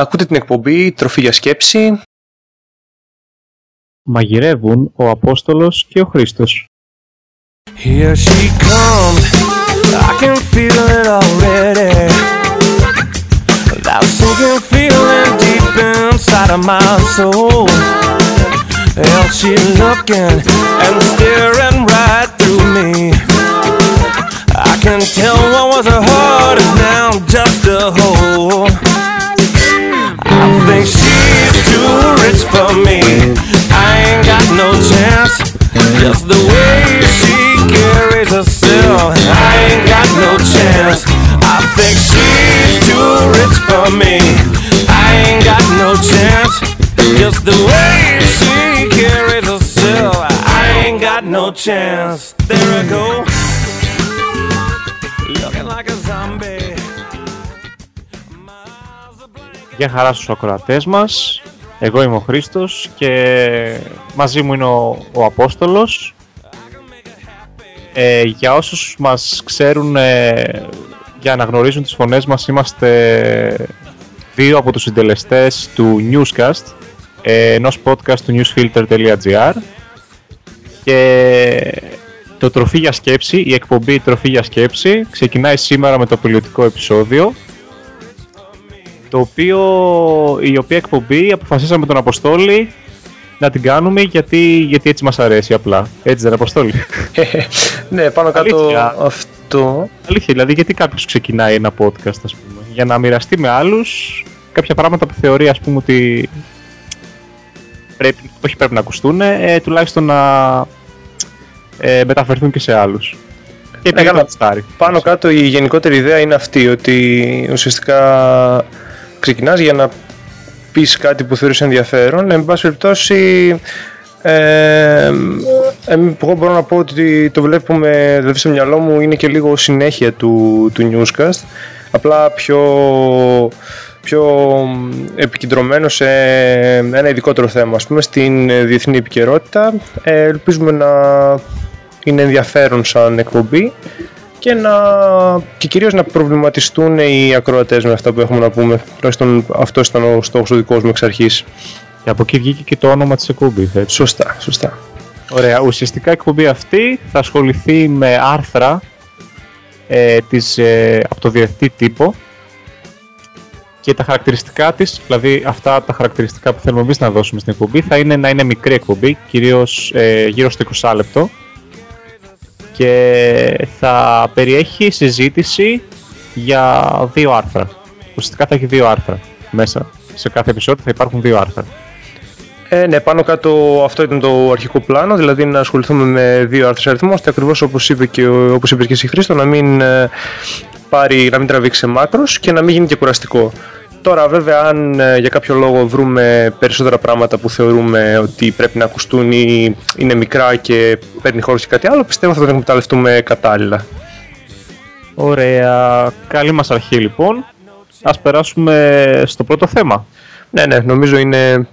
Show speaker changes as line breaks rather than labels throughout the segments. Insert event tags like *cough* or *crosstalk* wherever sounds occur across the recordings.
Ακούτε την εκπομπή «Τροφή για σκέψη».
Μαγειρεύουν ο Απόστολος και ο Χρήστος.
Here she comes, I can feel it already. That sinking feeling deep inside of my soul. And she's looking and staring right through me. I can tell what was her heart is now just a hole. I think she's too rich for me. I ain't got no chance. Just the way she carries herself, I ain't got no chance. I think she's too rich for me. I ain't got no chance. Just the way she carries herself, I ain't got no chance. There I go, looking like a zombie.
Γεια χαρά στους ακροατές μας. Εγώ είμαι ο Χρήστος και μαζί μου είναι ο, ο Απόστολος. Ε, για όσους μας ξέρουν, ε, για να γνωρίζουν τις φωνές μας, είμαστε δύο από τους συντελεστές του Newscast, ε, ενός podcast του newsfilter.gr και το Τροφή για Σκέψη, η εκπομπή Τροφή για Σκέψη, ξεκινάει σήμερα με το πιλωτικό επεισόδιο το οποίο, η οποία εκπομπή αποφασίσαμε τον Αποστόλη να την κάνουμε γιατί, γιατί έτσι μας αρέσει απλά. Έτσι δεν Αποστόλη; *laughs*
ναι, πάνω κάτω
Αλήθεια.
αυτό.
Αλήθεια, δηλαδή γιατί κάποιος ξεκινάει ένα podcast ας πούμε. Για να μοιραστεί με άλλους κάποια πράγματα που θεωρεί ας πούμε ότι πρέπει, όχι πρέπει να ακουστούν, ε, τουλάχιστον να ε, μεταφερθούν και σε άλλους. Και
Ναι, καλά.
επί
Πάνω κάτω η γενικότερη ιδέα είναι αυτή, ότι ουσιαστικά ξεκινάς για να πεις κάτι που θεωρείς ενδιαφέρον. Εν πάση περιπτώσει, ε, εμ- εγώ μπορώ να πω ότι το βλέπουμε, δηλαδή στο μυαλό μου είναι και λίγο συνέχεια του, του newscast. Απλά πιο, πιο επικεντρωμένο σε ένα ειδικότερο θέμα, ας πούμε, στην ε, διεθνή επικαιρότητα. Ε, ελπίζουμε να είναι ενδιαφέρον σαν εκπομπή και, να, και κυρίως να προβληματιστούν οι ακροατές με αυτά που έχουμε να πούμε. Τουλάχιστον αυτό ήταν ο στόχος ο δικός μου εξ αρχής.
Και από εκεί βγήκε και το όνομα της εκπομπής. Έτσι.
Σωστά, σωστά.
Ωραία, ουσιαστικά η εκπομπή αυτή θα ασχοληθεί με άρθρα ε, της, ε, από το διεθνή τύπο και τα χαρακτηριστικά της, δηλαδή αυτά τα χαρακτηριστικά που θέλουμε εμείς να δώσουμε στην εκπομπή θα είναι να είναι μικρή εκπομπή, κυρίως ε, γύρω στο 20 λεπτό και θα περιέχει συζήτηση για δύο άρθρα. Ουσιαστικά θα έχει δύο άρθρα μέσα. Σε κάθε επεισόδιο θα υπάρχουν δύο άρθρα.
Ε, ναι, πάνω κάτω αυτό ήταν το αρχικό πλάνο, δηλαδή να ασχοληθούμε με δύο άρθρες αριθμό, ώστε ακριβώς όπως είπε και, ο- όπως είπες και εσύ Χρήστο, να μην, ε, πάρει, να μην τραβήξει σε μάκρος και να μην γίνει και κουραστικό. Τώρα βέβαια αν ε, για κάποιο λόγο βρούμε περισσότερα πράγματα που θεωρούμε ότι πρέπει να ακουστούν ή είναι μικρά και παίρνει χώρος σε κάτι άλλο, πιστεύω θα τον εκμεταλλευτούμε κατάλληλα.
Ωραία. Καλή μας αρχή λοιπόν. Ας περάσουμε στο πρώτο θέμα.
Ναι, ναι, νομίζω είναι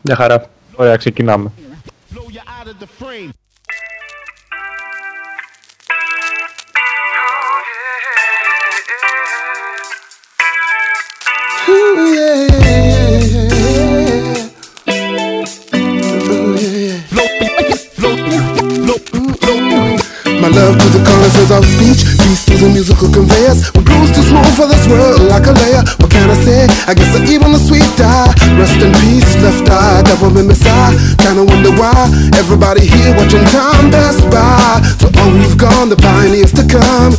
μια χαρά.
Ωραία, ξεκινάμε.
My love to the connoisseurs of speech, peace to the musical conveyors. We cruise too smooth for this world like a layer. What can I say? I guess I even a sweet die. Rest in peace, left eye, that woman beside. Kinda wonder why everybody here watching time pass by. So all we've gone, the pioneers to come.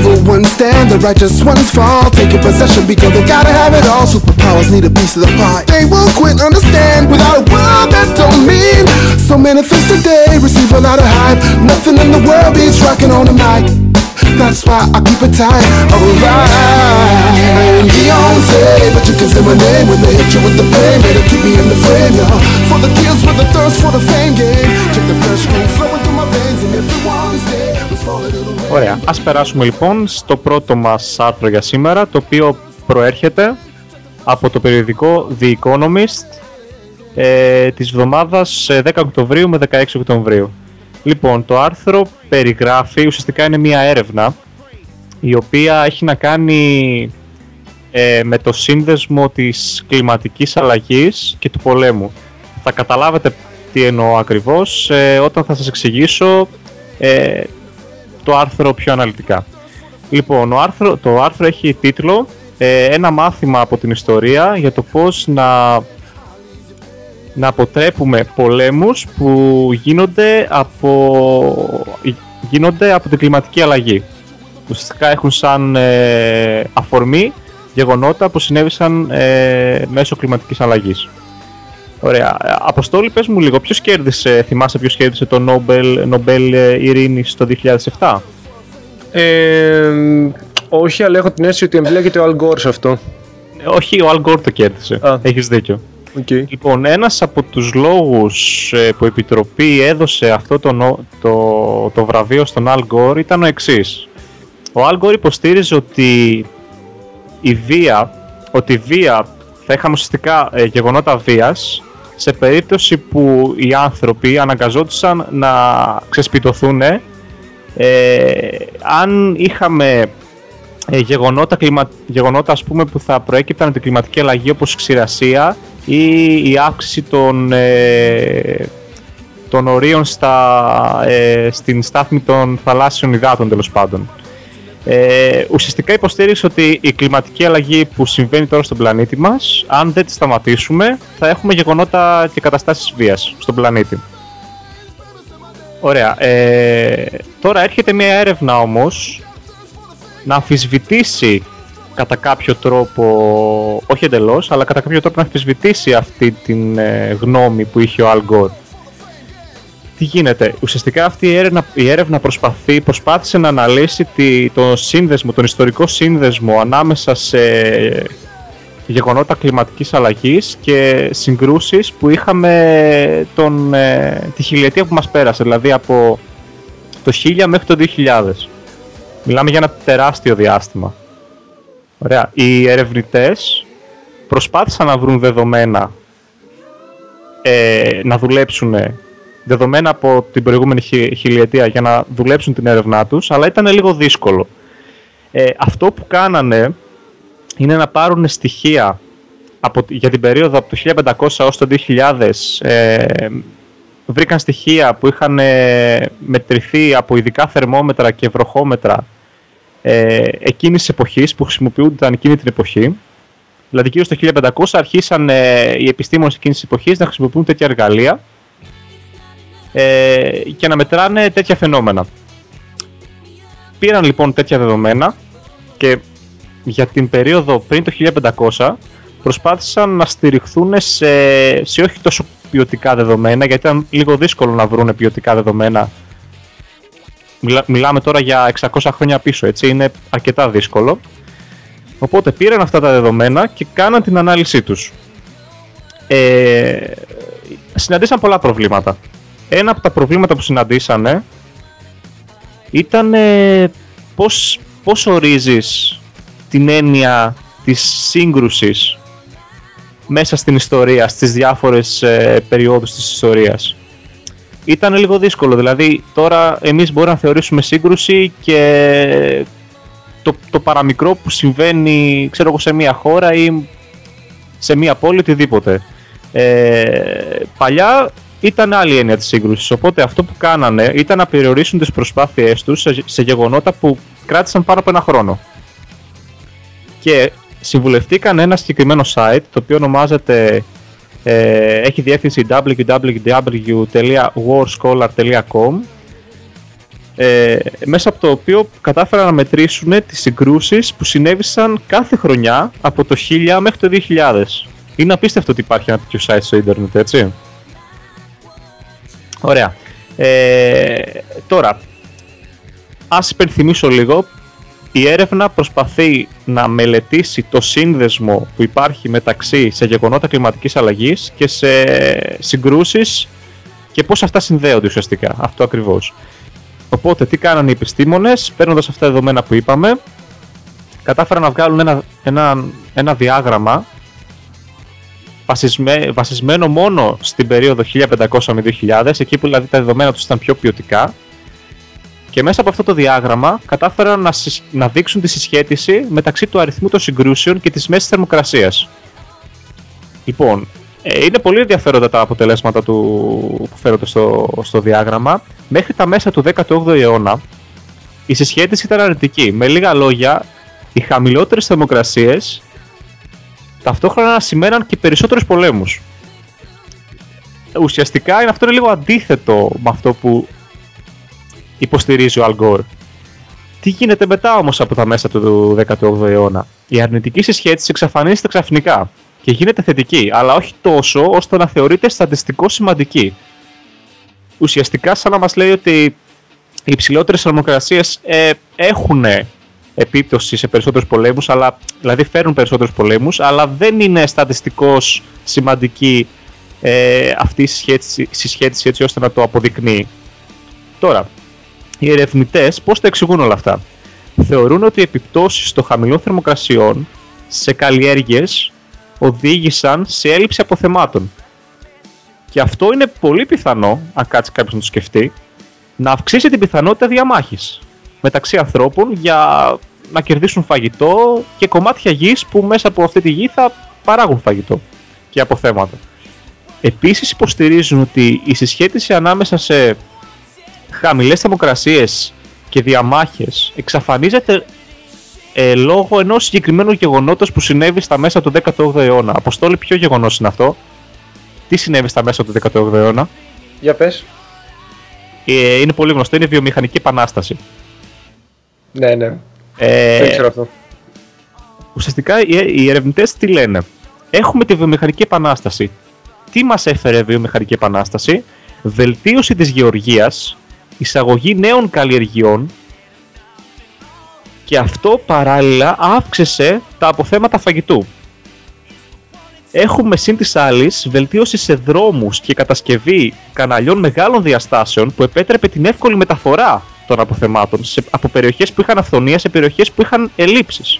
understand the righteous ones fall, taking possession because they gotta have it all. Superpowers need a piece of the pie. They won't quit, understand without a world that don't mean so many things today. Receive a lot of hype. Nothing in the world beats rocking on the mic. That's why I keep it tight. Alright, Beyonce, but you can say my name when they hit you with the pain. Better keep me in the frame, y'all. For the kills, for the thirst, for the fame game. Check the fresh cream flowing through my veins, and if was there,
Ωραία. Ας περάσουμε λοιπόν στο πρώτο μας άρθρο για σήμερα, το οποίο προέρχεται από το περιοδικό The Economist ε, της εβδομάδας ε, 10 Οκτωβρίου με 16 Οκτωβρίου. Λοιπόν, το άρθρο περιγράφει, ουσιαστικά είναι μια έρευνα, η οποία έχει να κάνει ε, με το σύνδεσμο της κλιματικής αλλαγής και του πολέμου. Θα καταλάβετε τι εννοώ ακριβώς ε, όταν θα σας εξηγήσω ε, το άρθρο πιο αναλυτικά. Λοιπόν, ο άρθρο, το άρθρο έχει τίτλο ε, «Ένα μάθημα από την ιστορία για το πώς να, να αποτρέπουμε πολέμους που γίνονται από, γίνονται από την κλιματική αλλαγή». Ουσιαστικά έχουν σαν ε, αφορμή γεγονότα που συνέβησαν ε, μέσω κλιματικής αλλαγής. Ωραία. Αποστόλη, πες μου λίγο, ποιος κέρδισε, θυμάσαι ποιος κέρδισε το Νόμπελ, Νόμπελ ε, Ειρήνης το 2007?
Ε, όχι, αλλά έχω την αίσθηση ότι εμπλέκεται ο Al Gore σε αυτό.
Ε, Όχι, ο Al Gore το κέρδισε.
Α.
Έχεις δίκιο.
Okay.
Λοιπόν, ένας από τους λόγους ε, που η Επιτροπή έδωσε αυτό το, νο- το, το βραβείο στον Al Gore ήταν ο εξής. Ο Al Gore υποστήριζε ότι η βία, ότι η βία θα είχαμε ουσιαστικά ε, γεγονότα βίας σε περίπτωση που οι άνθρωποι αναγκαζόντουσαν να ξεσπιτωθούν ε, αν είχαμε ε, γεγονότα, κλιμα... γεγονότα ας πούμε, που θα προέκυπταν από την κλιματική αλλαγή όπως ξηρασία ή η αύξηση των, ε, των ορίων στα, ε, στην στάθμη των θαλάσσιων υδάτων τέλος πάντων. Ε, ουσιαστικά υποστήριξε ότι η κλιματική αλλαγή που συμβαίνει τώρα στον πλανήτη μας, αν δεν τη σταματήσουμε, θα έχουμε γεγονότα και καταστάσεις βίας στον πλανήτη. Ωραία. Ε, τώρα έρχεται μια έρευνα όμως να αμφισβητήσει κατά κάποιο τρόπο, όχι εντελώς, αλλά κατά κάποιο τρόπο να αμφισβητήσει αυτή την ε, γνώμη που είχε ο Al Gore. Τι γίνεται, ουσιαστικά αυτή η έρευνα, η έρευνα προσπαθεί, προσπάθησε να αναλύσει τη, τον σύνδεσμο, τον ιστορικό σύνδεσμο ανάμεσα σε γεγονότα κλιματικής αλλαγής και συγκρούσεις που είχαμε τον, ε, τη χιλιετία που μας πέρασε, δηλαδή από το 1000 μέχρι το 2000. Μιλάμε για ένα τεράστιο διάστημα. Ωραία. Οι ερευνητές προσπάθησαν να βρουν δεδομένα ε, να δουλέψουν δεδομένα από την προηγούμενη χι- χιλιετία για να δουλέψουν την έρευνά τους, αλλά ήταν λίγο δύσκολο. Ε, αυτό που κάνανε είναι να πάρουν στοιχεία από, για την περίοδο από το 1500 ως το 2000 ε, βρήκαν στοιχεία που είχαν ε, μετρηθεί από ειδικά θερμόμετρα και βροχόμετρα ε, εκείνης της εποχής που χρησιμοποιούνταν εκείνη την εποχή. Δηλαδή γύρω στο 1500 αρχίσαν ε, οι επιστήμονες εκείνης της εποχής να χρησιμοποιούν τέτοια εργαλεία ε, και να μετράνε τέτοια φαινόμενα. Πήραν λοιπόν τέτοια δεδομένα και για την περίοδο πριν το 1500 προσπάθησαν να στηριχθούν σε, σε όχι τόσο ποιοτικά δεδομένα γιατί ήταν λίγο δύσκολο να βρουν ποιοτικά δεδομένα. Μιλά- μιλάμε τώρα για 600 χρόνια πίσω έτσι είναι αρκετά δύσκολο. Οπότε πήραν αυτά τα δεδομένα και κάναν την ανάλυση τους. Ε, συναντήσαν πολλά προβλήματα ένα από τα προβλήματα που συναντήσανε ήταν ε, πώς, πώς ορίζεις την έννοια της σύγκρουσης μέσα στην ιστορία, στις διάφορες ε, περιόδους της ιστορίας. Ήταν λίγο δύσκολο, δηλαδή τώρα εμείς μπορούμε να θεωρήσουμε σύγκρουση και το, το παραμικρό που συμβαίνει ξέρω εγώ, σε μια χώρα ή σε μια πόλη οτιδήποτε. Ε, παλιά ήταν άλλη έννοια της σύγκρουσης, οπότε αυτό που κάνανε ήταν να περιορίσουν τις προσπάθειές τους σε, σε γεγονότα που κράτησαν πάνω από ένα χρόνο και συμβουλευτήκαν ένα συγκεκριμένο site το οποίο ονομάζεται ε, έχει διεύθυνση www.warscholar.com ε, μέσα από το οποίο κατάφεραν να μετρήσουν τις συγκρούσεις που συνέβησαν κάθε χρονιά από το 1000 μέχρι το 2000. Είναι απίστευτο ότι υπάρχει ένα τέτοιο site στο ίντερνετ, έτσι. Ωραία. Ε, τώρα, ας υπενθυμίσω λίγο, η έρευνα προσπαθεί να μελετήσει το σύνδεσμο που υπάρχει μεταξύ σε γεγονότα κλιματικής αλλαγής και σε συγκρούσεις και πώς αυτά συνδέονται ουσιαστικά. Αυτό ακριβώς. Οπότε τι κάνανε οι επιστήμονες, παίρνοντας αυτά τα δεδομένα που είπαμε, κατάφεραν να βγάλουν ένα, ένα, ένα διάγραμμα βασισμένο μόνο στην περίοδο 1500 με 2000, εκεί που δηλαδή τα δεδομένα τους ήταν πιο ποιοτικά, και μέσα από αυτό το διάγραμμα κατάφεραν να, να δείξουν τη συσχέτιση μεταξύ του αριθμού των συγκρούσεων και της μέσης θερμοκρασίας. Λοιπόν, ε, είναι πολύ ενδιαφέροντα τα αποτελέσματα του, που φέρονται στο, στο διάγραμμα. Μέχρι τα μέσα του 18ου αιώνα η συσχέτιση ήταν αρνητική. Με λίγα λόγια, οι χαμηλότερες θερμοκρασίες ταυτόχρονα σημαίναν και περισσότερους πολέμους. Ουσιαστικά είναι αυτό είναι λίγο αντίθετο με αυτό που υποστηρίζει ο Αλγκόρ. Τι γίνεται μετά όμως από τα μέσα του 18ου αιώνα; Η αρνητική συσχέτιση εξαφανίζεται ξαφνικά και γίνεται θετική, αλλά όχι τόσο ώστε να θεωρείται στατιστικό σημαντική. Ουσιαστικά σαν να μας λέει ότι οι υψηλότερες θερμοκρασίες ε, έχουν επίπτωση σε περισσότερους πολέμους, αλλά, δηλαδή φέρνουν περισσότερους πολέμους, αλλά δεν είναι στατιστικός σημαντική ε, αυτή η συσχέτιση, συσχέτιση έτσι ώστε να το αποδεικνύει. Τώρα, οι ερευνητές πώς τα εξηγούν όλα αυτά; Θεωρούν ότι οι επιπτώσεις των χαμηλών θερμοκρασιών σε καλλιέργειες οδήγησαν σε έλλειψη αποθεμάτων. Και αυτό είναι πολύ πιθανό, αν κάτσει κάποιος να το σκεφτεί, να αυξήσει την πιθανότητα διαμάχης μεταξύ ανθρώπων για να κερδίσουν φαγητό και κομμάτια γης που μέσα από αυτή τη γη θα παράγουν φαγητό και αποθέματα. Επίσης υποστηρίζουν ότι η συσχέτιση ανάμεσα σε χαμηλές θερμοκρασίες και διαμάχες εξαφανίζεται ε, λόγω ενός συγκεκριμένου γεγονότος που συνέβη στα μέσα του 18ου αιώνα. Αποστόλη, ποιο γεγονός είναι αυτό; Τι συνέβη στα μέσα του 18ου αιώνα;
Για πες.
Ε, είναι πολύ γνωστό, είναι η βιομηχανική επανάσταση.
Ναι, ναι.
Ε,
Δεν ξέρω αυτό.
Ουσιαστικά οι, οι ερευνητές τι λένε; Έχουμε τη βιομηχανική επανάσταση. Τι μας έφερε η βιομηχανική επανάσταση; Βελτίωση της γεωργίας, εισαγωγή νέων καλλιεργειών και αυτό παράλληλα αύξησε τα αποθέματα φαγητού. Έχουμε σύν της άλλης βελτίωση σε δρόμους και κατασκευή καναλιών μεγάλων διαστάσεων που επέτρεπε την εύκολη μεταφορά των αποθεμάτων σε, από περιοχές που είχαν αυθονία σε περιοχές που είχαν ελλείψεις.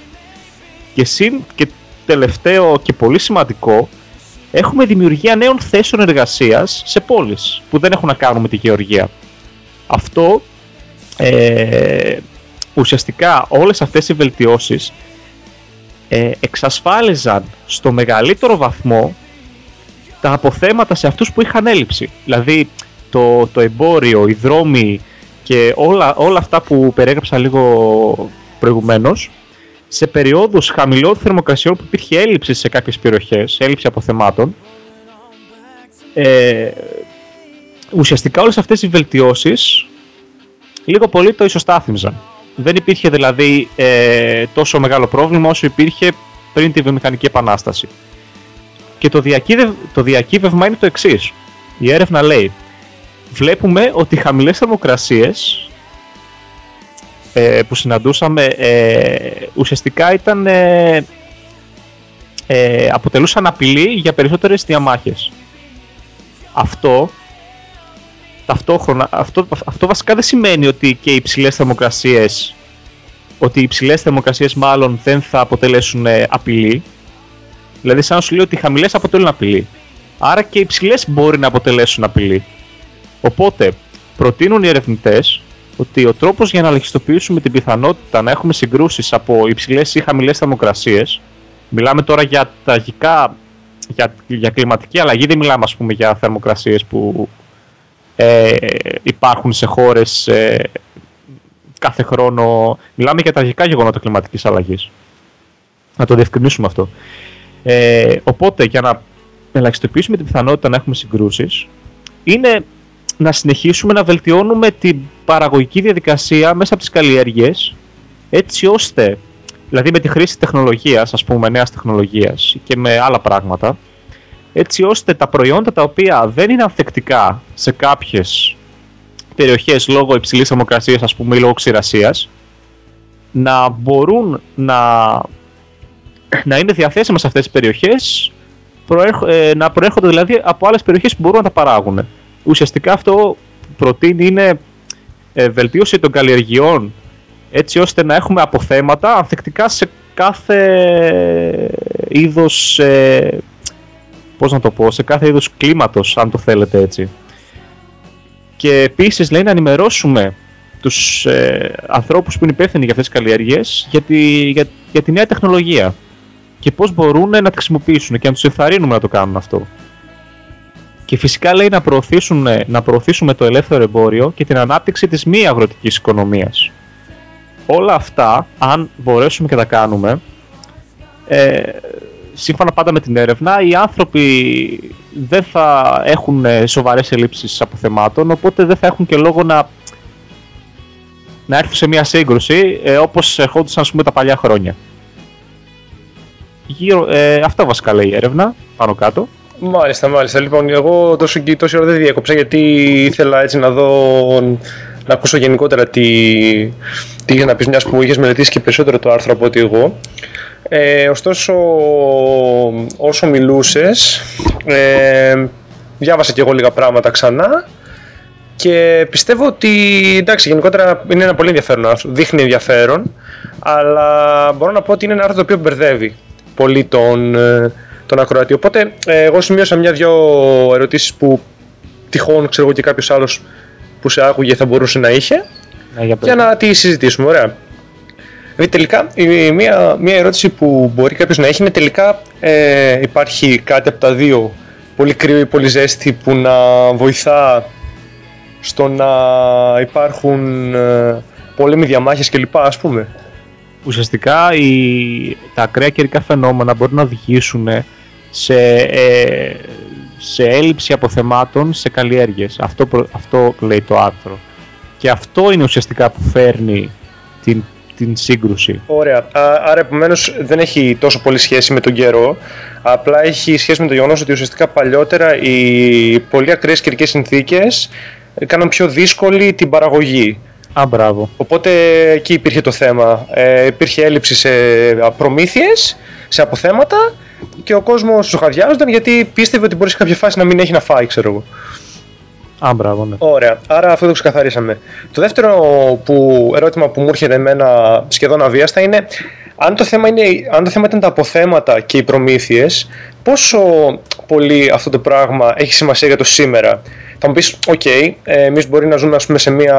Και συν και τελευταίο και πολύ σημαντικό, έχουμε δημιουργία νέων θέσεων εργασίας σε πόλεις που δεν έχουν να κάνουν με τη γεωργία. Αυτό ε, ουσιαστικά όλες αυτές οι βελτιώσεις ε, εξασφάλιζαν στο μεγαλύτερο βαθμό τα αποθέματα σε αυτούς που είχαν έλλειψη. Δηλαδή το, το εμπόριο, οι δρόμοι και όλα, όλα αυτά που περιέγραψα λίγο προηγουμένως σε περιόδους χαμηλών θερμοκρασιών που υπήρχε έλλειψη σε κάποιες περιοχές, έλλειψη αποθεμάτων ε, ουσιαστικά όλες αυτές οι βελτιώσεις λίγο πολύ το ισοστάθμιζαν. Δεν υπήρχε δηλαδή ε, τόσο μεγάλο πρόβλημα όσο υπήρχε πριν τη βιομηχανική επανάσταση. Και το, διακύβευ, το διακύβευμα είναι το εξής. Η έρευνα λέει, βλέπουμε ότι οι χαμηλές θερμοκρασίες ε, που συναντούσαμε ε, ουσιαστικά ήταν, ε, ε, αποτελούσαν απειλή για περισσότερες διαμάχες. Αυτό ταυτόχρονα, αυτό, αυτό βασικά δεν σημαίνει ότι και οι υψηλές θερμοκρασίες, ότι οι υψηλές θερμοκρασίες μάλλον δεν θα αποτελέσουν ε, απειλή. Δηλαδή, σαν να σου λέει ότι οι χαμηλές αποτελούν απειλή. Άρα και οι υψηλές μπορεί να αποτελέσουν απειλή. Οπότε, προτείνουν οι ερευνητές ότι ο τρόπος για να ελεγχιστοποιήσουμε την πιθανότητα να έχουμε συγκρούσεις από υψηλές ή χαμηλές θερμοκρασίες, μιλάμε τώρα για τραγικά, για, για κλιματική αλλαγή, δεν μιλάμε ας πούμε για θερμοκρασίες που ε, υπάρχουν σε χώρες ε, κάθε χρόνο. Μιλάμε για τραγικά γεγονότα κλιματικής αλλαγής. Να το διευκρινίσουμε αυτό. Ε, οπότε για να ελαχιστοποιήσουμε την πιθανότητα να έχουμε συγκρούσεις είναι να συνεχίσουμε να βελτιώνουμε την παραγωγική διαδικασία μέσα από τις καλλιέργειες έτσι ώστε, δηλαδή με τη χρήση τεχνολογίας, ας πούμε, νέας τεχνολογίας και με άλλα πράγματα, έτσι ώστε τα προϊόντα τα οποία δεν είναι ανθεκτικά σε κάποιες περιοχές λόγω υψηλής θερμοκρασίας, ας πούμε, ή λόγω ξηρασίας, να μπορούν να, να είναι διαθέσιμα σε αυτές τις περιοχές, ε, να προέρχονται δηλαδή από άλλες περιοχές που μπορούν να τα παράγουν. Ουσιαστικά αυτό που προτείνει είναι ε, βελτίωση των καλλιεργειών έτσι ώστε να έχουμε αποθέματα ανθεκτικά σε κάθε είδος ε, πώς να το πω, σε κάθε είδος κλίματος αν το θέλετε έτσι και επίσης λέει να ενημερώσουμε τους ε, ανθρώπους που είναι υπεύθυνοι για αυτές τις καλλιέργειες για τη, για, για τη νέα τεχνολογία και πώς μπορούν να τη χρησιμοποιήσουν και να τους ενθαρρύνουμε να το κάνουν αυτό. Και φυσικά λέει να, προωθήσουν, να προωθήσουμε το ελεύθερο εμπόριο και την ανάπτυξη της μη αγροτικής οικονομίας. Όλα αυτά, αν μπορέσουμε και τα κάνουμε, ε, σύμφωνα πάντα με την έρευνα, οι άνθρωποι δεν θα έχουν σοβαρές ελλείψεις αποθεμάτων, οπότε δεν θα έχουν και λόγο να, να έρθουν σε μια σύγκρουση ε, όπως ερχόντουσαν πούμε, τα παλιά χρόνια. Γύρω, ε, αυτά βασικά λέει η έρευνα, πάνω κάτω.
Μάλιστα, μάλιστα. Λοιπόν, εγώ τόσο, τόση ώρα δεν διέκοψα γιατί ήθελα έτσι να δω, να ακούσω γενικότερα τι, τι είχες να πεις, μιας που είχες μελετήσει και περισσότερο το άρθρο από ότι εγώ. Ε, ωστόσο, όσο μιλούσες, ε, διάβασα και εγώ λίγα πράγματα ξανά και πιστεύω ότι, εντάξει, γενικότερα είναι ένα πολύ ενδιαφέρον άρθρο, δείχνει ενδιαφέρον, αλλά μπορώ να πω ότι είναι ένα άρθρο το οποίο μπερδεύει πολύ τον, ε, τον ακροατή. Οπότε, ε, εγώ σημείωσα μια-δυο ερωτήσεις που τυχόν, ξέρω εγώ και κάποιος άλλος που σε άκουγε θα μπορούσε να είχε,
Ναι, για,
για να τη συζητήσουμε, ωραία. Δηλαδή τελικά η- μία, μία ερώτηση που μπορεί κάποιος να έχει είναι τελικά ε, υπάρχει κάτι από τα δύο πολύ κρύο ή πολύ ζέστη που να βοηθά στο να υπάρχουν ε, πόλεμοι, διαμάχες κλπ ας πούμε;
ουσιαστικά οι, τα ακραία καιρικά φαινόμενα μπορούν να οδηγήσουν σε, ε, σε έλλειψη αποθεμάτων σε καλλιέργειες. Αυτό, προ- αυτό λέει το άρθρο. Και αυτό είναι ουσιαστικά που φέρνει την, την σύγκρουση.
Ωραία. Α- Άρα επομένως δεν έχει τόσο πολύ σχέση με τον καιρό. Απλά έχει σχέση με το γεγονός ότι ουσιαστικά παλιότερα οι πολύ ακραίες καιρικές συνθήκες έκαναν πιο δύσκολη την παραγωγή.
Α, μπράβο.
Οπότε εκεί υπήρχε το θέμα. Ε, υπήρχε έλλειψη σε προμήθειε, σε αποθέματα και ο κόσμος ζωχαδιάζονταν γιατί πίστευε ότι μπορεί σε κάποια φάση να μην έχει να φάει, ξέρω εγώ.
Α, μπράβο, ναι.
Ωραία, άρα αυτό το ξεκαθαρίσαμε. Το δεύτερο που, ερώτημα που μου έρχεται εμένα σχεδόν αβίαστα είναι αν το, θέμα είναι αν το θέμα ήταν τα αποθέματα και οι προμήθειες, πόσο πολύ αυτό το πράγμα έχει σημασία για το σήμερα; Θα μου πεις, OK, okay, εμείς μπορεί να ζούμε ας πούμε, σε, μια,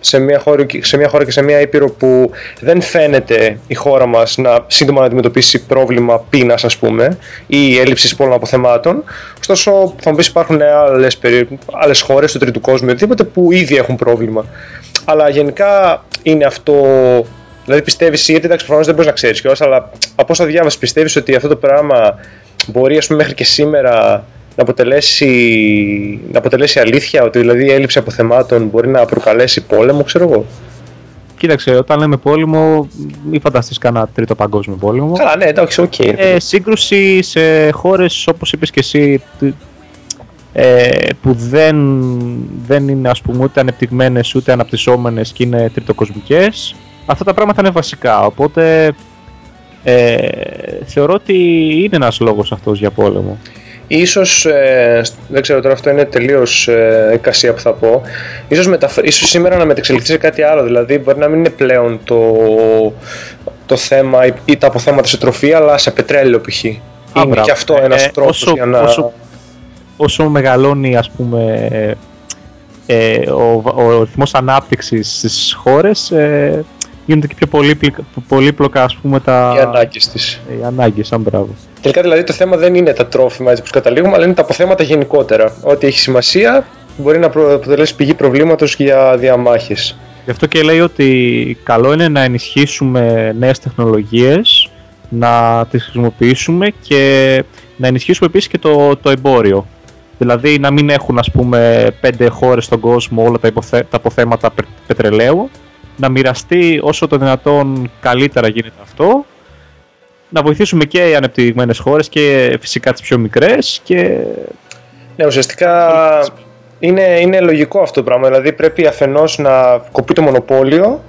σε, μια χώρα, σε μια χώρα και σε μια ήπειρο που δεν φαίνεται η χώρα μας να σύντομα να αντιμετωπίσει πρόβλημα πείνας ας πούμε ή έλλειψης πολλών αποθεμάτων. Ωστόσο, θα μου πεις υπάρχουν άλλες, περι... άλλες χώρες του τρίτου κόσμου ή οτιδήποτε που ήδη έχουν πρόβλημα. Αλλά γενικά είναι αυτό Δηλαδή πιστεύεις, γιατί εντάξει, προφανώς δεν μπορείς να ξέρεις κιόλας, αλλά από όσα διάβασες, πιστεύεις ότι αυτό το πράγμα μπορεί ας πούμε, μέχρι και σήμερα να αποτελέσει, να αποτελέσει αλήθεια, ότι δηλαδή η έλλειψη αποθεμάτων μπορεί να προκαλέσει πόλεμο, ξέρω εγώ.
Κοίταξε, όταν λέμε πόλεμο, μην φανταστείς κανένα τρίτο παγκόσμιο πόλεμο.
Καλά, ναι, εντάξει, οκ.
Ε, σύγκρουση σε χώρες όπως είπες και εσύ τ- ε, που δεν, δεν είναι ας πούμε ούτε ανεπτυγμένες ούτε αναπτυσσόμενες και είναι τριτοκοσμικές αυτά τα πράγματα είναι βασικά οπότε ε, θεωρώ ότι είναι ένας λόγος αυτός για πόλεμο
Ίσως, ε, δεν ξέρω τώρα αυτό είναι τελείως ε, εικασία που θα πω ίσως, μεταφ- ίσως σήμερα να μετεξελιχθεί σε κάτι άλλο δηλαδή μπορεί να μην είναι πλέον το, το θέμα ή- ή τα αποθέματα σε τροφή αλλά σε πετρέλαιο π.χ. Είναι
μπράβο.
και αυτό
Ε,
ένας
ε,
τρόπος
όσο-
για να...
όσο- όσο μεγαλώνει ας πούμε ε, ο, ο ρυθμός ανάπτυξης στις χώρες ε, γίνονται και πιο πολύπλοκα, πολύπλοκα ας πούμε τα
οι ανάγκες της.
οι ανάγκες, σαν μπράβο.
Τελικά δηλαδή το θέμα δεν είναι τα τρόφιμα έτσι που καταλήγουμε, αλλά είναι τα αποθέματα γενικότερα. Ό,τι έχει σημασία μπορεί να προ- αποτελέσει πηγή προβλήματος για διαμάχες.
Γι' αυτό και λέει ότι καλό είναι να ενισχύσουμε νέες τεχνολογίες, να τις χρησιμοποιήσουμε και να ενισχύσουμε επίσης και το, το εμπόριο. Δηλαδή να μην έχουν ας πούμε πέντε χώρες στον κόσμο όλα τα, υποθέ, τα αποθέματα πε- πετρελαίου, να μοιραστεί όσο το δυνατόν καλύτερα γίνεται αυτό, να βοηθήσουμε και οι ανεπτυγμένες χώρες και φυσικά τις πιο μικρές και
Ναι, ουσιαστικά είναι, είναι λογικό αυτό το πράγμα. Δηλαδή πρέπει αφενός να κοπεί το μονοπόλιο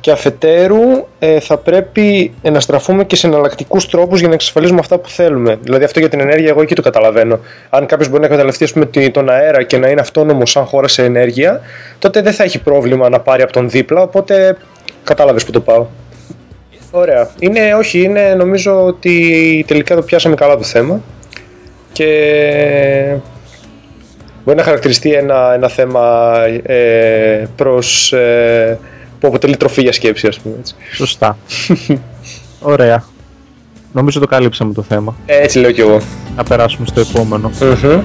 και αφετέρου ε, θα πρέπει ε, να στραφούμε και σε εναλλακτικούς τρόπους για να εξασφαλίσουμε αυτά που θέλουμε. Δηλαδή αυτό για την ενέργεια, εγώ εκεί το καταλαβαίνω. Αν κάποιος μπορεί να εκμεταλλευτεί ας πούμε, τη- τον αέρα και να είναι αυτόνομο σαν χώρα σε ενέργεια, τότε δεν θα έχει πρόβλημα να πάρει από τον δίπλα. Οπότε κατάλαβες που το πάω. Ωραία. Είναι, όχι, είναι, νομίζω ότι τελικά το πιάσαμε καλά το θέμα. Και μπορεί να χαρακτηριστεί ένα, ένα θέμα ε, προς, ε, που αποτελεί τροφή για σκέψη, ας πούμε. Έτσι,
σωστά. Ωραία. Νομίζω το κάλυψαμε το θέμα.
Ε, έτσι λέω κι εγώ.
Να περάσουμε στο επόμενο.
Μμμ.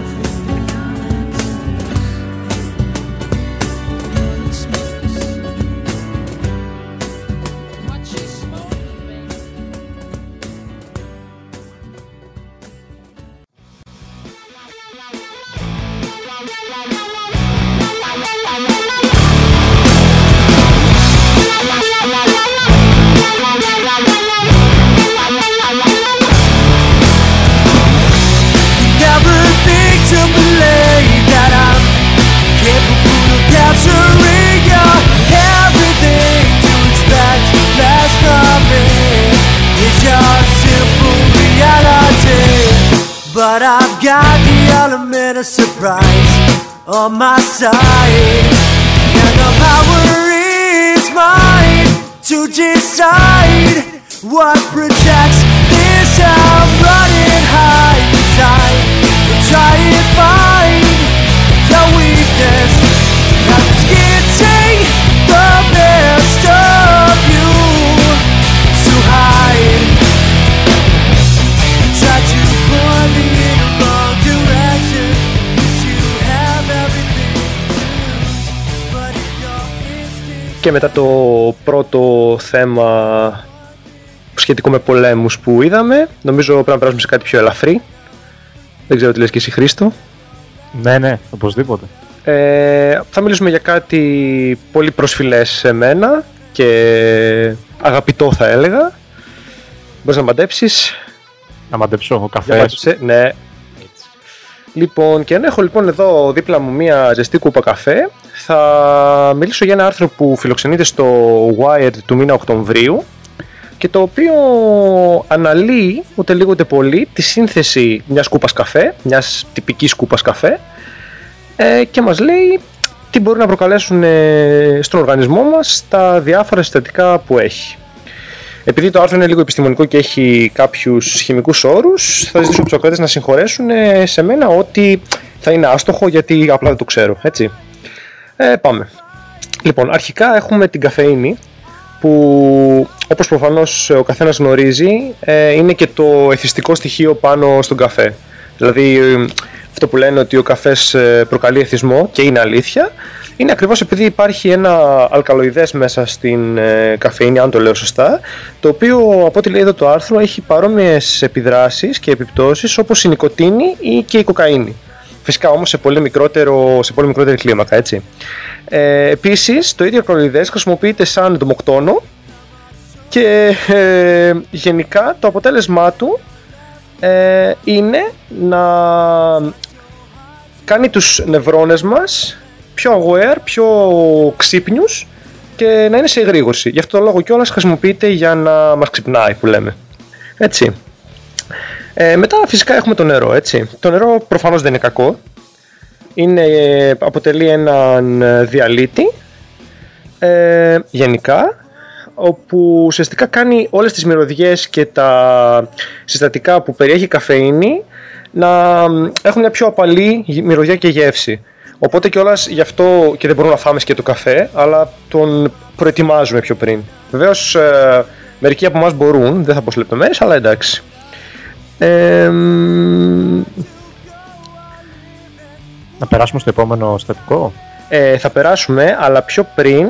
you decide what projects. this? I'm running high inside. I'm trying to
Και μετά το πρώτο θέμα σχετικό με πολέμους που είδαμε, νομίζω πρέπει να περάσουμε σε κάτι πιο ελαφρύ. Δεν ξέρω τι λες και εσύ Χρήστο.
Ναι, ναι, οπωσδήποτε.
Ε, θα μιλήσουμε για κάτι πολύ προσφυλές σε μένα και αγαπητό θα έλεγα. Μπορείς να μαντέψεις;
Να μαντεψώ, ο
Για
καφές.
μάντεψε. Ναι. Λοιπόν, και αν έχω λοιπόν εδώ δίπλα μου μία ζεστή κούπα καφέ, θα μιλήσω για ένα άρθρο που φιλοξενείται στο Wired του μήνα Οκτωβρίου και το οποίο αναλύει ούτε λίγο ούτε πολύ τη σύνθεση μιας κούπας καφέ, μιας τυπικής κούπας καφέ ε, και μας λέει τι μπορεί να προκαλέσουν ε, στον οργανισμό μας τα διάφορα συστατικά που έχει. Επειδή το άρθρο είναι λίγο επιστημονικό και έχει κάποιους χημικούς όρους, θα ζητήσω από τους ακροατές να συγχωρέσουν ε, σε μένα ότι θα είναι άστοχο γιατί απλά δεν το ξέρω. Έτσι. Ε, πάμε. Λοιπόν, αρχικά έχουμε την καφεΐνη που όπως προφανώς ο καθένας γνωρίζει ε, είναι και το εθιστικό στοιχείο πάνω στον καφέ. Δηλαδή ε, αυτό που λένε ότι ο καφές ε, προκαλεί εθισμό και είναι αλήθεια είναι ακριβώς επειδή υπάρχει ένα αλκαλοειδές μέσα στην ε, καφεΐνη, αν το λέω σωστά, το οποίο από ό,τι λέει εδώ το άρθρο έχει παρόμοιες επιδράσεις και επιπτώσεις όπως η νοικοτήνη ή και η κοκαίνη. Φυσικά όμως σε πολύ, μικρότερο, σε πολύ μικρότερη κλίμακα, έτσι. Ε, επίσης, το ίδιο αλκαλοειδές χρησιμοποιείται σαν εντομοκτόνο και ε, γενικά το αποτέλεσμά του ε, είναι να κάνει τους νευρώνες μας πιο aware, πιο ξύπνιους και να είναι σε εγρήγορση. Γι' αυτό το λόγο κιόλας χρησιμοποιείται για να μας ξυπνάει που λέμε. Έτσι. Ε, μετά φυσικά έχουμε το νερό, έτσι. Το νερό προφανώς δεν είναι κακό. Είναι, ε, αποτελεί έναν διαλύτη ε, γενικά όπου ουσιαστικά κάνει όλες τις μυρωδιές και τα συστατικά που περιέχει η καφεΐνη να έχουν μια πιο απαλή μυρωδιά και γεύση. Οπότε κιόλας γι' αυτό και δεν μπορούμε να φάμε και το καφέ, αλλά τον προετοιμάζουμε πιο πριν. Βεβαίως ε, μερικοί από εμάς μπορούν, δεν θα πω σε λεπτομέρειες, αλλά εντάξει. Ε, μ,
Να περάσουμε στο επόμενο στατικό.
ε, θα περάσουμε, αλλά πιο πριν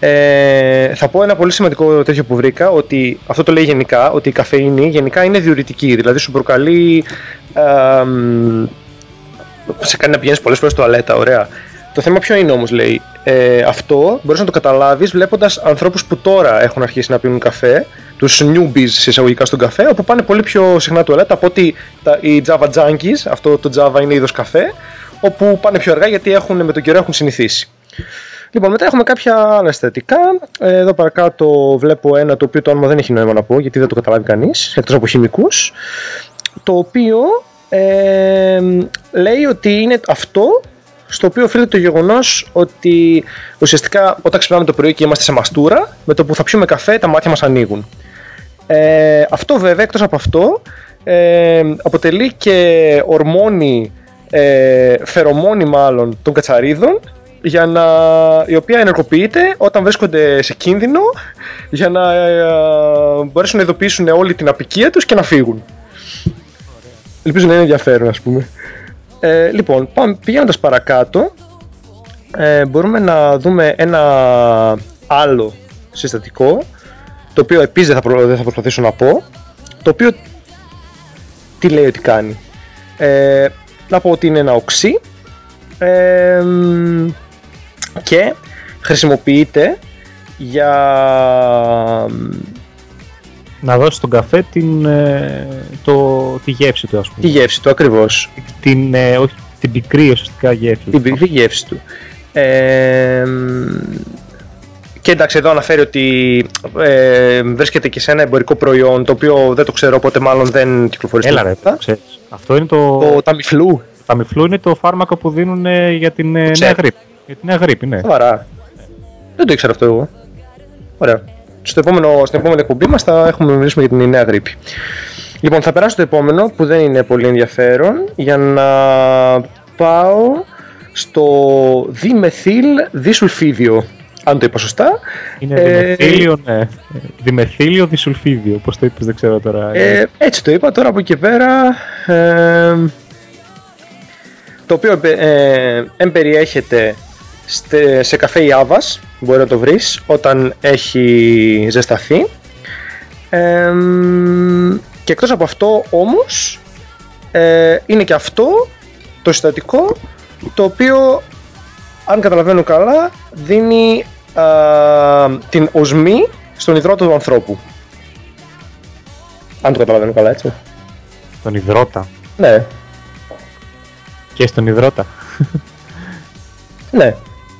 ε, θα πω ένα πολύ σημαντικό τέτοιο που βρήκα, ότι αυτό το λέει γενικά, ότι η καφεΐνη γενικά είναι διουρητική, δηλαδή σου προκαλεί ε, μ, σε κάνει να πηγαίνεις πολλές φορές στο τουαλέτα, ωραία. Το θέμα ποιο είναι όμως, λέει. Ε, αυτό μπορείς να το καταλάβεις βλέποντας ανθρώπους που τώρα έχουν αρχίσει να πίνουν καφέ, τους newbies εισαγωγικά στον καφέ, όπου πάνε πολύ πιο συχνά τουαλέτα από ότι τα, οι Java Junkies, αυτό το Java είναι είδος καφέ, όπου πάνε πιο αργά γιατί έχουν, με τον καιρό έχουν συνηθίσει. Λοιπόν, μετά έχουμε κάποια άλλα αισθητικά. Ε, Εδώ παρακάτω βλέπω ένα το οποίο το όνομα δεν έχει νόημα να πω γιατί δεν το καταλάβει κανείς, εκτός από χημικούς. Το οποίο ε, λέει ότι είναι αυτό στο οποίο οφείλεται το γεγονός ότι ουσιαστικά όταν ξυπνάμε το πρωί και είμαστε σε μαστούρα, με το που θα πιούμε καφέ τα μάτια μας ανοίγουν. Ε, αυτό βέβαια, εκτός από αυτό, ε, αποτελεί και ορμόνη, ε, φερομόνη μάλλον των κατσαρίδων, για να, η οποία ενεργοποιείται όταν βρίσκονται σε κίνδυνο για να ε, μπορέσουν να ειδοποιήσουν όλη την απικία τους και να φύγουν. Ελπίζω να είναι ενδιαφέρον ας πούμε. Ε, λοιπόν, πάμε, πηγαίνοντας παρακάτω, ε, μπορούμε να δούμε ένα άλλο συστατικό, το οποίο επίσης δεν θα, προ- δεν θα προσπαθήσω να πω, το οποίο τι λέει ότι κάνει. Ε, να πω ότι είναι ένα οξύ ε, μ, και χρησιμοποιείται για
Να δώσει στον καφέ την, ε, το, τη γεύση του, ας πούμε.
τη γεύση του ακριβώς.
Την, ε, όχι, την πικρή ουσιαστικά γεύση.
την πικρή γεύση του. Ε, μ, και εντάξει, εδώ αναφέρει ότι ε, βρίσκεται και σε ένα εμπορικό προϊόν το οποίο δεν το ξέρω, οπότε μάλλον δεν κυκλοφορεί στην
Έλα ρε,
Ελλάδα.
ξέρεις. Αυτό είναι το,
Το Tamiflu.
το Tamiflu είναι το φάρμακο που δίνουν ε, για την ε,
ξέρω.
νέα γρήπη. Για την νέα γρήπη, ναι.
Σοβαρά. Δεν το ήξερα αυτό εγώ. Ωραία. Στο επόμενο, στην επόμενη εκπομπή μας θα έχουμε να μιλήσουμε για την νέα γρήπη. Λοιπόν, θα περάσω στο επόμενο που δεν είναι πολύ ενδιαφέρον για να πάω στο διμεθύλ δισουλφίδιο. Αν το είπα σωστά.
Είναι
Ε,
δημεθύλιο, ναι. Ε, Δημεθύλιο δισουλφίδιο. Πώς το είπες, δεν ξέρω τώρα.
Ε, έτσι το είπα, τώρα από εκεί και πέρα. ε, το οποίο ε, εμπεριέχεται στε- σε καφέ Ιάβας, μπορεί να το βρεις, όταν έχει ζεσταθεί. Ε, και εκτός από αυτό όμως, ε, είναι και αυτό το συστατικό, το οποίο, αν καταλαβαίνω καλά, δίνει α, την οσμή στον υδρότο του ανθρώπου. Αν το καταλαβαίνω καλά, έτσι.
Τον υδρότα.
Ναι,
Και στον υδρότα.
ναι,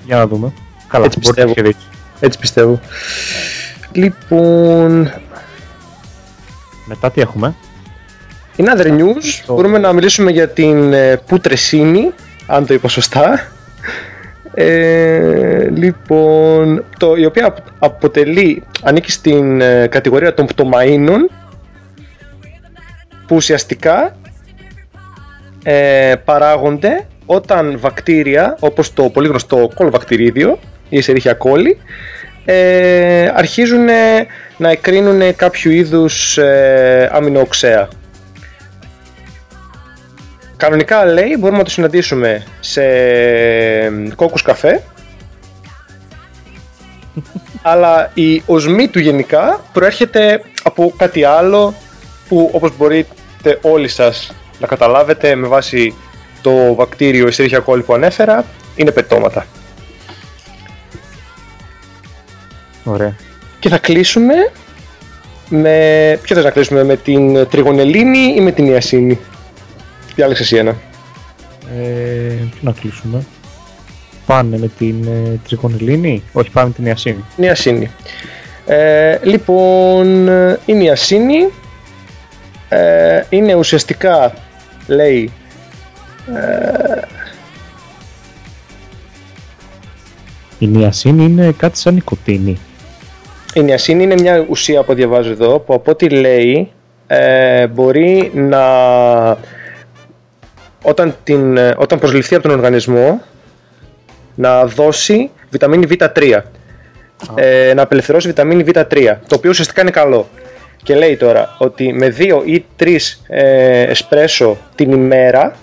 Για να δούμε. Καλά,
Έτσι
μπορείς να
πιστεύω.
έχει δίκιο.
έτσι πιστεύω. Λοιπόν,
Μετά τι έχουμε;
in other news,
Το-
μπορούμε να μιλήσουμε για την ε, Πουτρεσίνη, αν το είπα σωστά. Ε, λοιπόν, το, η οποία απο- αποτελεί, ανήκει στην ε, κατηγορία των πτωμαΐνων που ουσιαστικά ε, παράγονται όταν βακτήρια όπως το πολύ γνωστό κολοβακτηρίδιο ή η Escherichia coli ε, αρχίζουν ε, να εκρίνουν κάποιο είδους ε, αμινόξεα. Κανονικά λέει μπορούμε να το συναντήσουμε σε κόκκους καφέ *laughs* αλλά η οσμή του γενικά προέρχεται από κάτι άλλο που όπως μπορείτε όλοι σας να καταλάβετε με βάση το βακτήριο Escherichia coli που ανέφερα είναι πετώματα.
Ωραία.
Και θα κλείσουμε με... Ποιο θες να κλείσουμε, με την τριγωνελίνη ή με την ιασίνη; Διάλεξε εσύ ένα.
Ε, ποιο να κλείσουμε; Πάνε με την ε, τριγωνελίνη; Όχι, πάμε με την ιασίνη.
Νιασίνη. Ε, λοιπόν, η νιασίνη ε, είναι ουσιαστικά, λέει,
Η νιασίνη είναι κάτι σαν νοικοτήνη.
Η νιασίνη είναι μια ουσία που διαβάζω εδώ, που από ό,τι λέει ε, μπορεί να, όταν, την, ε, όταν προσληφθεί από τον οργανισμό, να δώσει βιταμίνη Β3. Ε, να απελευθερώσει βιταμίνη Β3, το οποίο ουσιαστικά είναι καλό. Και λέει τώρα ότι με 2 ή 3 ε, εσπρέσο την ημέρα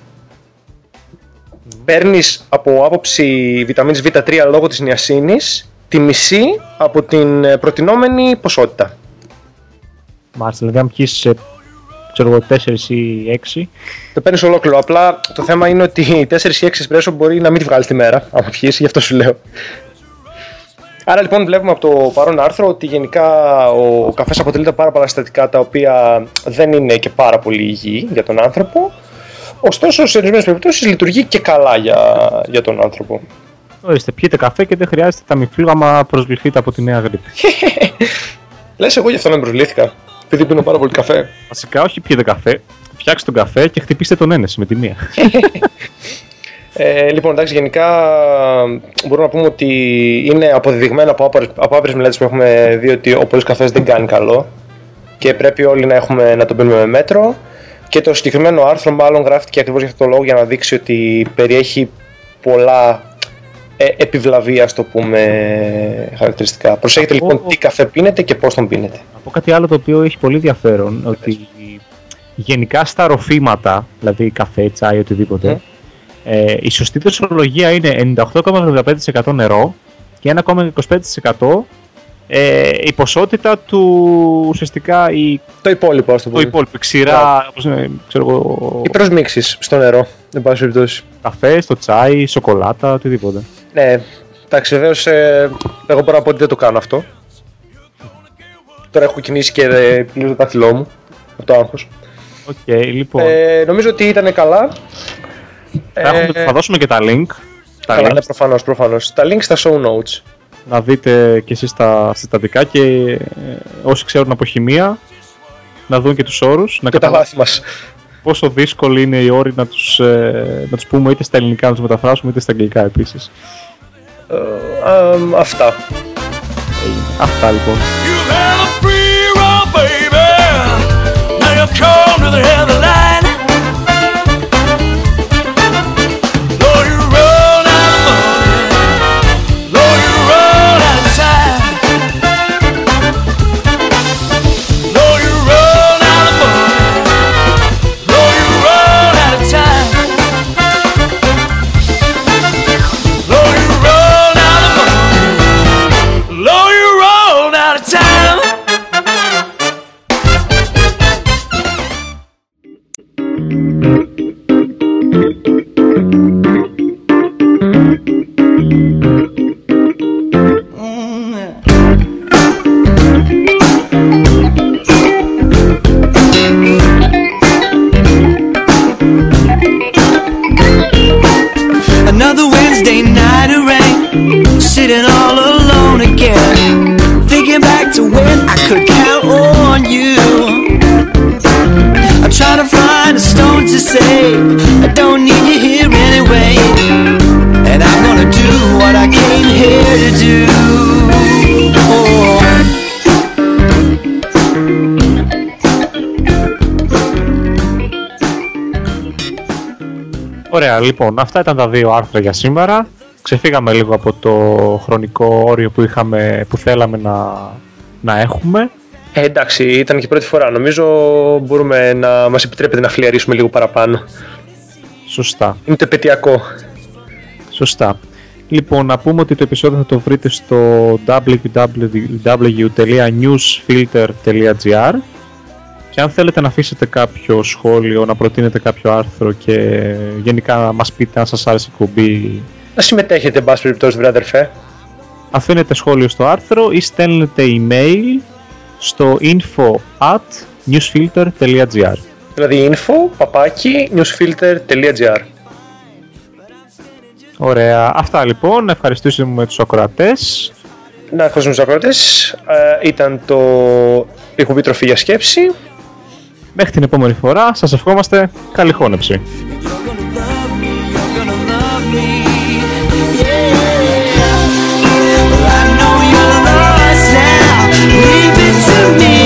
παίρνεις από άποψη βιταμίνης Β3 λόγω της νιασίνης τη μισή από την ε, προτινόμενη ποσότητα.
Μάλιστα, δηλαδή αν πιεις, ε, ξέρω εγώ 4 ή 6.
Το παίρνεις ολόκληρο. Απλά το θέμα είναι ότι οι 4 ή 6 εσπρέσο μπορεί να μην τη βγάλεις τη μέρα. Αν πιει, γι' αυτό σου λέω. Άρα λοιπόν βλέπουμε από το παρόν άρθρο ότι γενικά ο καφές αποτελείται από πάρα πολλά συστατικά τα οποία δεν είναι και πάρα πολύ υγιή για τον άνθρωπο. Ωστόσο σε ορισμένες περιπτώσεις λειτουργεί και καλά για, για τον άνθρωπο.
Ορίστε, πιείτε καφέ και δεν χρειάζεται τα μυφλού άμα προσβληθείτε από τη νέα γρήπη. *laughs*
Λες εγώ γι' αυτό να προσβλήθηκα. Επειδή πίνω πάρα πολύ καφέ.
Βασικά, όχι πιείτε καφέ, φτιάξτε τον καφέ και χτυπήστε τον ένεση με τη μία. *laughs*
Ε, λοιπόν, εντάξει, γενικά μπορούμε να πούμε ότι είναι αποδεδειγμένο από, άπειρες- από άπειρες μελέτες που έχουμε δει ότι ο πολλής καφές δεν κάνει καλό και πρέπει όλοι να, έχουμε, να τον πίνουμε με μέτρο και το συγκεκριμένο άρθρο μάλλον γράφτηκε ακριβώς για αυτό το λόγο για να δείξει ότι περιέχει πολλά ε, επιβλαβή, ας το πούμε, χαρακτηριστικά. Προσέχετε
Από-
λοιπόν τι καφέ πίνετε και πώς τον πίνετε.
Να πω κάτι άλλο το οποίο έχει πολύ ενδιαφέρον, ότι γενικά στα ροφήματα, δηλαδή καφέ, τσάι, οτιδήποτε,
Μμ.
ε, η σωστή δοσολογία είναι 98,75% νερό και 1,25% ε, η ποσότητα του ουσιαστικά η,
Το υπόλοιπο, ας το
το
πούμε.
υπόλοιπο, η ξηρά, όπως είναι, ξέρω εγώ,
Οι προσμίξεις στο νερό, εν πάση περιπτώσει.
καφέ, στο τσάι, σοκολάτα, οτιδήποτε.
Ναι, εντάξει, βεβαίως εγώ μπορώ να πω ότι δεν το κάνω αυτό. Τώρα έχω κινήσει και ε, πλήρω το δάχτυλό μου από το άγχος.
Οκ, λοιπόν,
Ε, νομίζω ότι ήταν καλά.
θα, έχουμε- θα δώσουμε και τα link, τα
καλά,
links,
ναι, προφανώς, προφανώς. Τα links στα show notes.
να δείτε και εσείς τα συστατικά και ε, όσοι ξέρουν από χημεία να δουν και τους όρους, να
Και τα
καταλάβουν
λάθη μας.
Πόσο δύσκολοι είναι οι όροι να τους, ε, να τους πούμε είτε στα ελληνικά να τους μεταφράσουμε είτε στα αγγλικά επίσης.
Ε, αμ, αυτά.
Αυτά λοιπόν.
You had a free roll, baby. Now you've come to the head of the line.
Ωραία, λοιπόν, αυτά ήταν τα δύο άρθρα για σήμερα. Ξεφύγαμε λίγο από το χρονικό όριο που, είχαμε, που θέλαμε να, να έχουμε.
Ε, εντάξει, ήταν και η πρώτη φορά. Νομίζω μπορούμε να μας επιτρέπετε να φλιαρίσουμε λίγο παραπάνω.
Σωστά.
Είναι το επαιτειακό.
Σωστά. Λοιπόν, να πούμε ότι το επεισόδιο θα το βρείτε στο www.newsfilter.gr και αν θέλετε να αφήσετε κάποιο σχόλιο, να προτείνετε κάποιο άρθρο και γενικά να μας πείτε αν σας άρεσε η εκπομπή,
Να συμμετέχετε, εν πάση περιπτώσει, βρε αδερφέ.
αφήνετε σχόλιο στο άρθρο ή στέλνετε email στο info at newsfilter.gr
Δηλαδή info, παπάκι, newsfilter.gr
Ωραία. Αυτά λοιπόν. Να ευχαριστήσουμε τους ακροατές.
Να ευχαριστούμε τους ακρότες. Ε, ήταν το η εκπομπή τροφή για σκέψη.
Μέχρι την επόμενη φορά σας ευχόμαστε καλή χώνεψη.
to me.